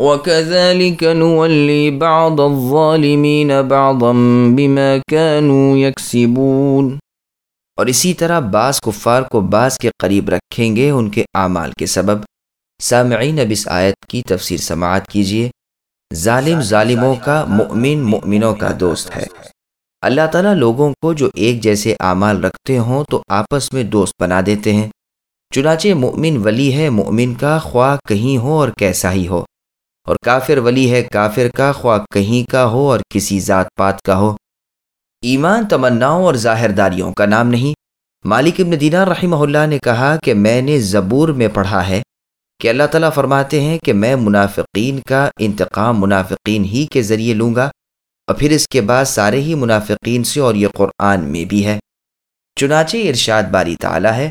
وَكَذَلِكَ نُوَلِّي بَعْضَ الظَّالِمِينَ بَعْضًا بِمَا كَانُوا يَكْسِبُونَ۔ اور اسی طرح بعض کفار کو بعض کے قریب رکھیں گے ان کے اعمال کے سبب۔ سامعین، اب اس آیت کی تفسیر سماعت کیجیے ظالم ظالموں کا، مؤمن مؤمنوں کا دوست ہے۔ اللہ تعالیٰ لوگوں کو جو ایک جیسے اعمال رکھتے ہوں تو آپس میں دوست بنا دیتے ہیں۔ چنانچہ مؤمن ولی ہے، مؤمن کا خواہ کہیں ہو اور کیسا ہی ہو۔ اور کافر ولی ہے، کافر کا خواہ کہیں کا ہو اور کسی ذات پات کا ہو۔ ایمان تمناؤں اور ظاہر داریوں کا نام نہیں۔ مالک ابن دینار رحمہ اللہ نے کہا کہ میں نے زبور میں پڑھا ہے۔ کہ اللہ تعالیٰ فرماتے ہیں کہ میں منافقین کا انتقام منافقین ہی کے ذریعے لوں گا اور پھر اس کے بعد سارے ہی منافقین سے اور یہ قرآن میں بھی ہے۔ چنانچہ ارشاد باری تعالیٰ ہے،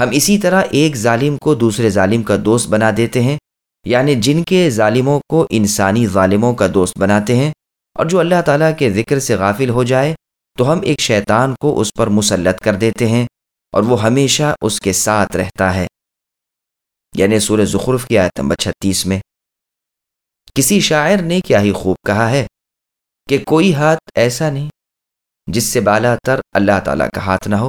ہم اسی طرح ایک ظالم کو دوسرے ظالم کا دوست بنا دیتے ہیں۔ یعنی جن کے ظالموں کو انسانی ظالموں کا دوست بناتے ہیں اور جو اللہ تعالیٰ کے ذکر سے غافل ہو جائے، تو ہم ایک شیطان کو اس پر مسلط کر دیتے ہیں اور وہ ہمیشہ اس کے ساتھ رہتا ہے۔ یعنی سورہ زخرف کی آیت نمبر چھتیس میں۔ کسی شاعر نے کیا ہی خوب کہا ہے کہ کوئی ہاتھ ایسا نہیں جس سے بالا تر اللہ تعالیٰ کا ہاتھ نہ ہو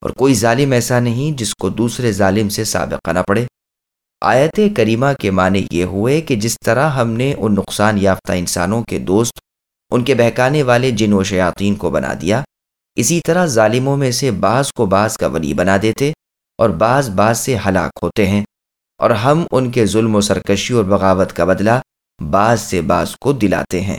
اور کوئی ظالم ایسا نہیں جس کو دوسرے ظالم سے سابقہ نہ پڑے۔ آیت کریمہ کے معنی یہ ہوئے کہ جس طرح ہم نے ان نقصان یافتہ انسانوں کے دوست، ان کے بہکانے والے جن و شیاطین کو بنا دیا، اسی طرح ظالموں میں سے بعض کو بعض کا ولی بنا دیتے اور بعض بعض سے ہلاک ہوتے ہیں اور ہم ان کے ظلم و سرکشی اور بغاوت کا بدلہ بعض سے بعض کو دلاتے ہیں۔